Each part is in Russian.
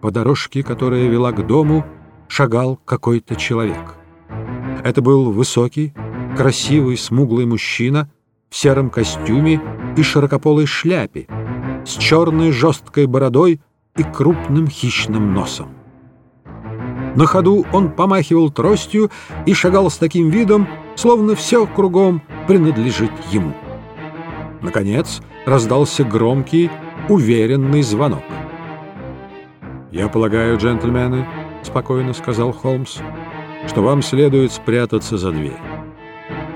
По дорожке, которая вела к дому, шагал какой-то человек. Это был высокий, красивый, смуглый мужчина в сером костюме и широкополой шляпе, с черной жесткой бородой и крупным хищным носом. На ходу он помахивал тростью и шагал с таким видом, словно все кругом принадлежит ему. Наконец раздался громкий, уверенный звонок. «Я полагаю, джентльмены, — спокойно сказал Холмс, — что вам следует спрятаться за дверь.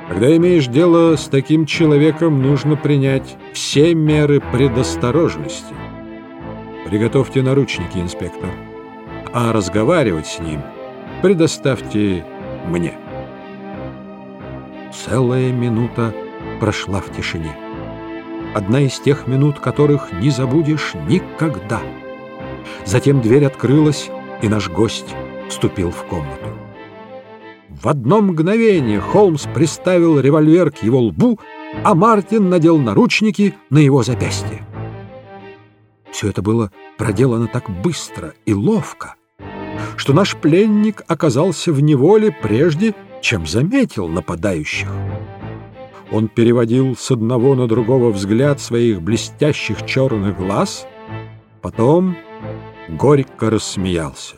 Когда имеешь дело с таким человеком, нужно принять все меры предосторожности. Приготовьте наручники, инспектор, а разговаривать с ним предоставьте мне. Целая минута прошла в тишине. Одна из тех минут, которых не забудешь никогда. Затем дверь открылась, и наш гость вступил в комнату. В одно мгновение Холмс приставил револьвер к его лбу, а Мартин надел наручники на его запястье. Все это было проделано так быстро и ловко, что наш пленник оказался в неволе прежде, чем заметил нападающих. Он переводил с одного на другого взгляд своих блестящих черных глаз, потом горько рассмеялся.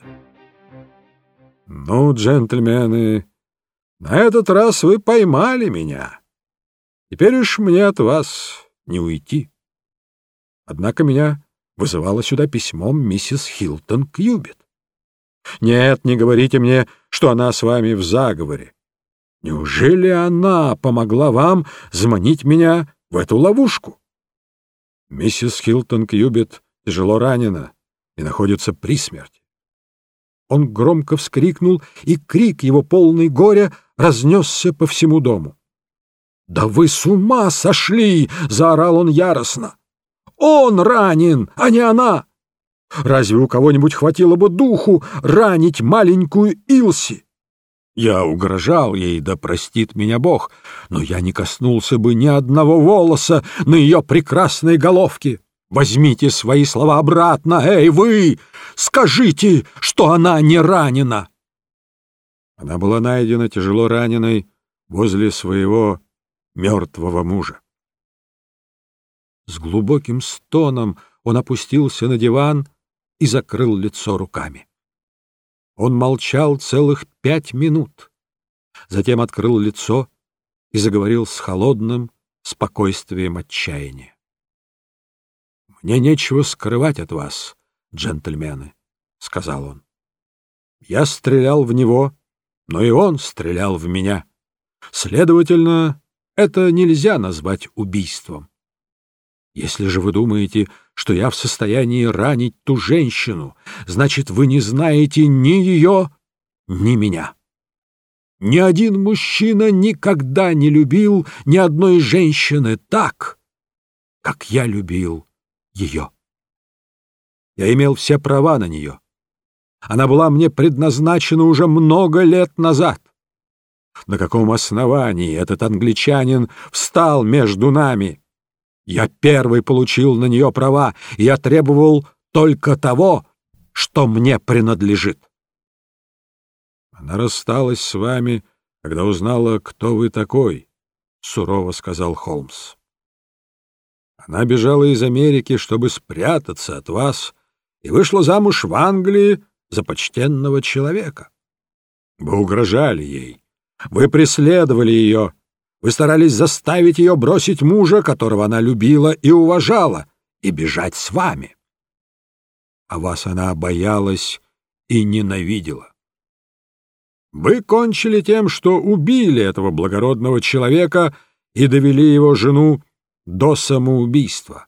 «Ну, джентльмены, на этот раз вы поймали меня. Теперь уж мне от вас не уйти. Однако меня вызывала сюда письмом миссис Хилтон Кьюбит. Нет, не говорите мне, что она с вами в заговоре. Неужели она помогла вам заманить меня в эту ловушку? Миссис Хилтон Кьюбит тяжело ранена и находится при смерти. Он громко вскрикнул, и крик его полный горя разнесся по всему дому. «Да вы с ума сошли!» — заорал он яростно. «Он ранен, а не она! Разве у кого-нибудь хватило бы духу ранить маленькую Илси?» Я угрожал ей, да простит меня Бог, но я не коснулся бы ни одного волоса на ее прекрасной головке. Возьмите свои слова обратно, эй, вы! Скажите, что она не ранена!» Она была найдена тяжело раненой возле своего мертвого мужа. С глубоким стоном он опустился на диван и закрыл лицо руками. Он молчал целых пять минут, затем открыл лицо и заговорил с холодным спокойствием отчаяния. «Мне нечего скрывать от вас, джентльмены», — сказал он. «Я стрелял в него, но и он стрелял в меня. Следовательно, это нельзя назвать убийством. Если же вы думаете, что я в состоянии ранить ту женщину, значит, вы не знаете ни ее, ни меня. Ни один мужчина никогда не любил ни одной женщины так, как я любил ее. Я имел все права на нее. Она была мне предназначена уже много лет назад. На каком основании этот англичанин встал между нами? Я первый получил на нее права, и я требовал только того, что мне принадлежит. Она рассталась с вами, когда узнала, кто вы такой, — сурово сказал Холмс. Она бежала из Америки, чтобы спрятаться от вас, и вышла замуж в Англии за почтенного человека. Вы угрожали ей, вы преследовали ее, вы старались заставить ее бросить мужа, которого она любила и уважала, и бежать с вами. А вас она боялась и ненавидела. Вы кончили тем, что убили этого благородного человека и довели его жену до самоубийства.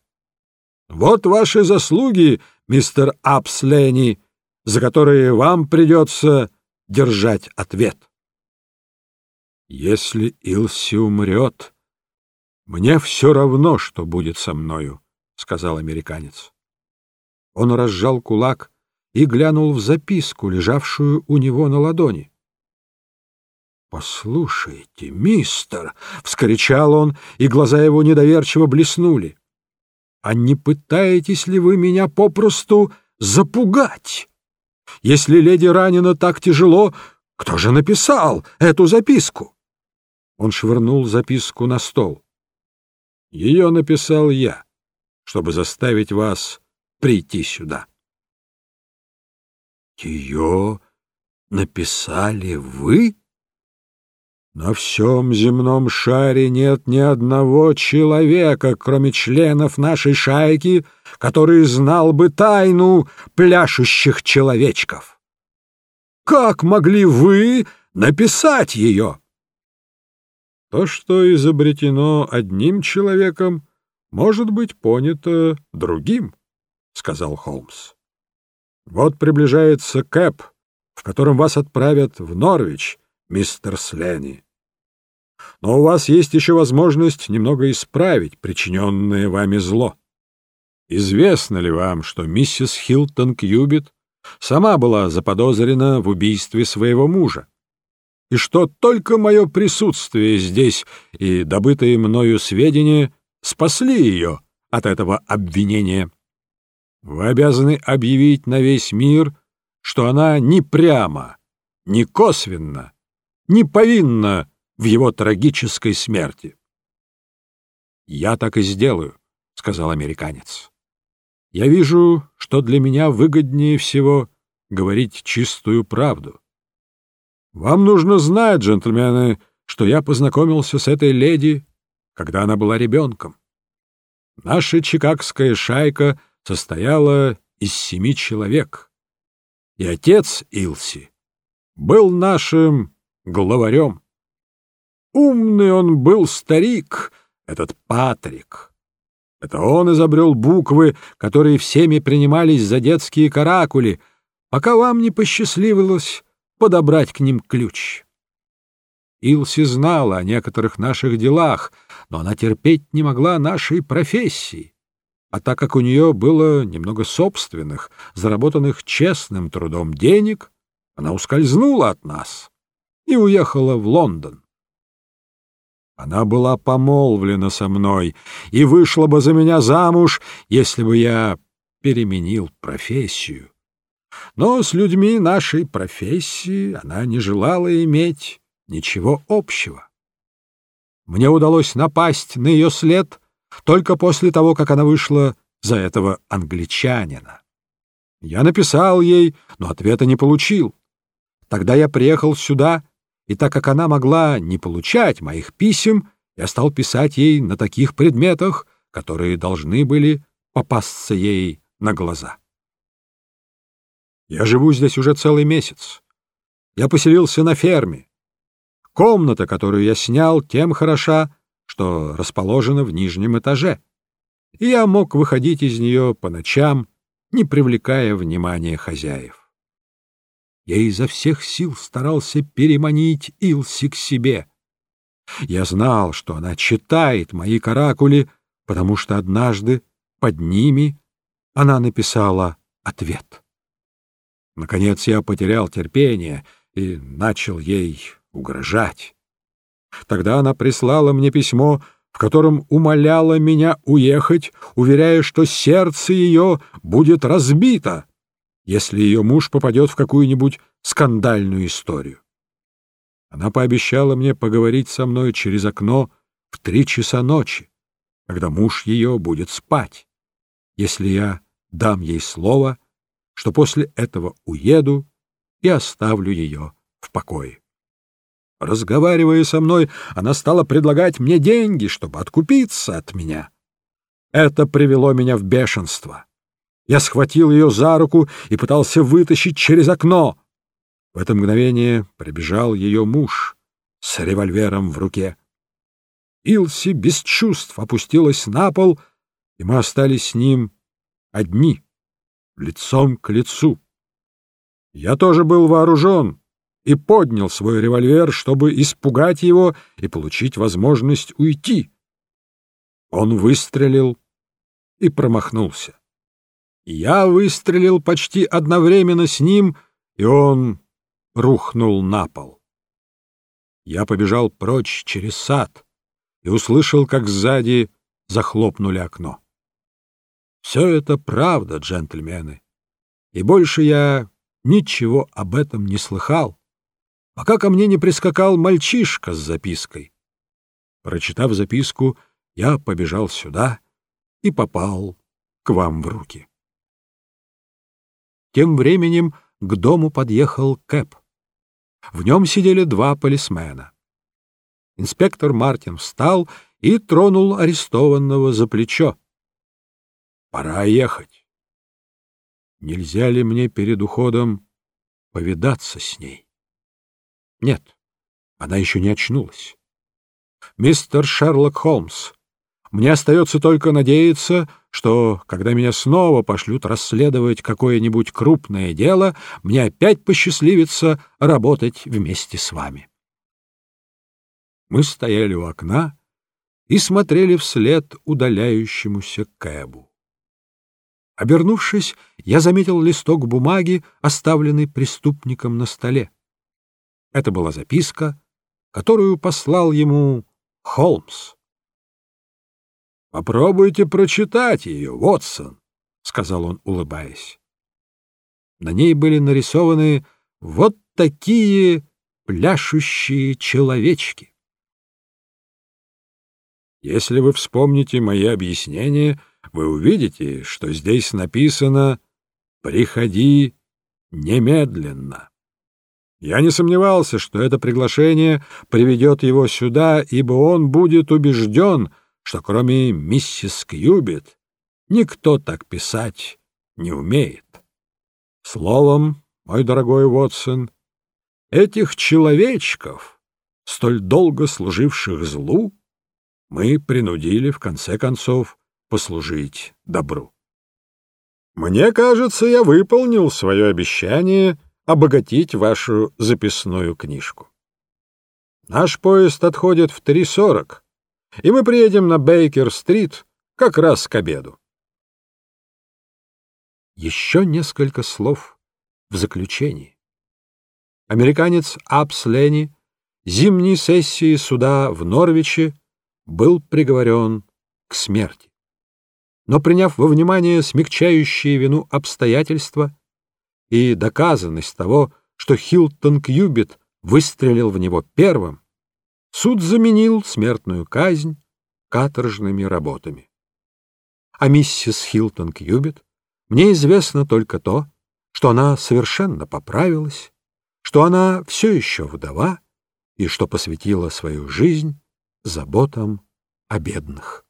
Вот ваши заслуги, мистер Апслени, за которые вам придется держать ответ. Если Илси умрет, мне все равно, что будет со мною, — сказал американец. Он разжал кулак и глянул в записку, лежавшую у него на ладони. «Послушайте, мистер!» — вскричал он, и глаза его недоверчиво блеснули. «А не пытаетесь ли вы меня попросту запугать. Если леди ранена так тяжело, кто же написал эту записку? Он швырнул записку на стол. Ее написал я, чтобы заставить вас прийти сюда. Ее написали вы? На всем земном шаре нет ни одного человека, кроме членов нашей шайки, который знал бы тайну пляшущих человечков. Как могли вы написать ее? То, что изобретено одним человеком, может быть понято другим, — сказал Холмс. Вот приближается Кэп, в котором вас отправят в Норвич, мистер Сленни. Но у вас есть еще возможность немного исправить причиненное вами зло. Известно ли вам, что миссис Хилтон Кьюбит сама была заподозрена в убийстве своего мужа, и что только мое присутствие здесь и добытые мною сведения спасли ее от этого обвинения? Вы обязаны объявить на весь мир, что она ни прямо, ни косвенно, не повинна в его трагической смерти. «Я так и сделаю», — сказал американец. «Я вижу, что для меня выгоднее всего говорить чистую правду. Вам нужно знать, джентльмены, что я познакомился с этой леди, когда она была ребенком. Наша чикагская шайка состояла из семи человек, и отец Илси был нашим главарем. Умный он был старик, этот Патрик. Это он изобрел буквы, которые всеми принимались за детские каракули, пока вам не посчастливилось подобрать к ним ключ. Илси знала о некоторых наших делах, но она терпеть не могла нашей профессии. А так как у нее было немного собственных, заработанных честным трудом денег, она ускользнула от нас и уехала в Лондон. Она была помолвлена со мной и вышла бы за меня замуж, если бы я переменил профессию. Но с людьми нашей профессии она не желала иметь ничего общего. Мне удалось напасть на ее след только после того, как она вышла за этого англичанина. Я написал ей, но ответа не получил. Тогда я приехал сюда и так как она могла не получать моих писем, я стал писать ей на таких предметах, которые должны были попасться ей на глаза. Я живу здесь уже целый месяц. Я поселился на ферме. Комната, которую я снял, тем хороша, что расположена в нижнем этаже, и я мог выходить из нее по ночам, не привлекая внимания хозяев. Я изо всех сил старался переманить Илси к себе. Я знал, что она читает мои каракули, потому что однажды под ними она написала ответ. Наконец я потерял терпение и начал ей угрожать. Тогда она прислала мне письмо, в котором умоляла меня уехать, уверяя, что сердце ее будет разбито, если ее муж попадет в какую-нибудь скандальную историю. Она пообещала мне поговорить со мной через окно в три часа ночи, когда муж ее будет спать, если я дам ей слово, что после этого уеду и оставлю ее в покое. Разговаривая со мной, она стала предлагать мне деньги, чтобы откупиться от меня. Это привело меня в бешенство. Я схватил ее за руку и пытался вытащить через окно. В это мгновение прибежал ее муж с револьвером в руке. Илси без чувств опустилась на пол, и мы остались с ним одни, лицом к лицу. Я тоже был вооружен и поднял свой револьвер, чтобы испугать его и получить возможность уйти. Он выстрелил и промахнулся. Я выстрелил почти одновременно с ним, и он рухнул на пол. Я побежал прочь через сад и услышал, как сзади захлопнули окно. Все это правда, джентльмены. И больше я ничего об этом не слыхал, пока ко мне не прискакал мальчишка с запиской. Прочитав записку, я побежал сюда и попал к вам в руки. Тем временем к дому подъехал Кэп. В нем сидели два полисмена. Инспектор Мартин встал и тронул арестованного за плечо. — Пора ехать. Нельзя ли мне перед уходом повидаться с ней? Нет, она еще не очнулась. Мистер Шерлок Холмс, мне остается только надеяться, что, когда меня снова пошлют расследовать какое-нибудь крупное дело, мне опять посчастливится работать вместе с вами. Мы стояли у окна и смотрели вслед удаляющемуся Кэбу. Обернувшись, я заметил листок бумаги, оставленный преступником на столе. Это была записка, которую послал ему Холмс. «Попробуйте прочитать ее, Вотсон», — сказал он, улыбаясь. На ней были нарисованы вот такие пляшущие человечки. Если вы вспомните мои объяснения, вы увидите, что здесь написано «Приходи немедленно». Я не сомневался, что это приглашение приведет его сюда, ибо он будет убежден, что кроме миссис Кьюбит никто так писать не умеет. Словом, мой дорогой Уотсон, этих человечков, столь долго служивших злу, мы принудили, в конце концов, послужить добру. Мне кажется, я выполнил свое обещание обогатить вашу записную книжку. Наш поезд отходит в 3.40, и мы приедем на Бейкер-стрит как раз к обеду. Еще несколько слов в заключении. Американец Апс Ленни зимней сессии суда в Норвиче был приговорен к смерти. Но приняв во внимание смягчающие вину обстоятельства и доказанность того, что Хилтон Кьюбит выстрелил в него первым, суд заменил смертную казнь каторжными работами. А миссис Хилтон Кьюбит мне известно только то, что она совершенно поправилась, что она все еще вдова и что посвятила свою жизнь заботам о бедных.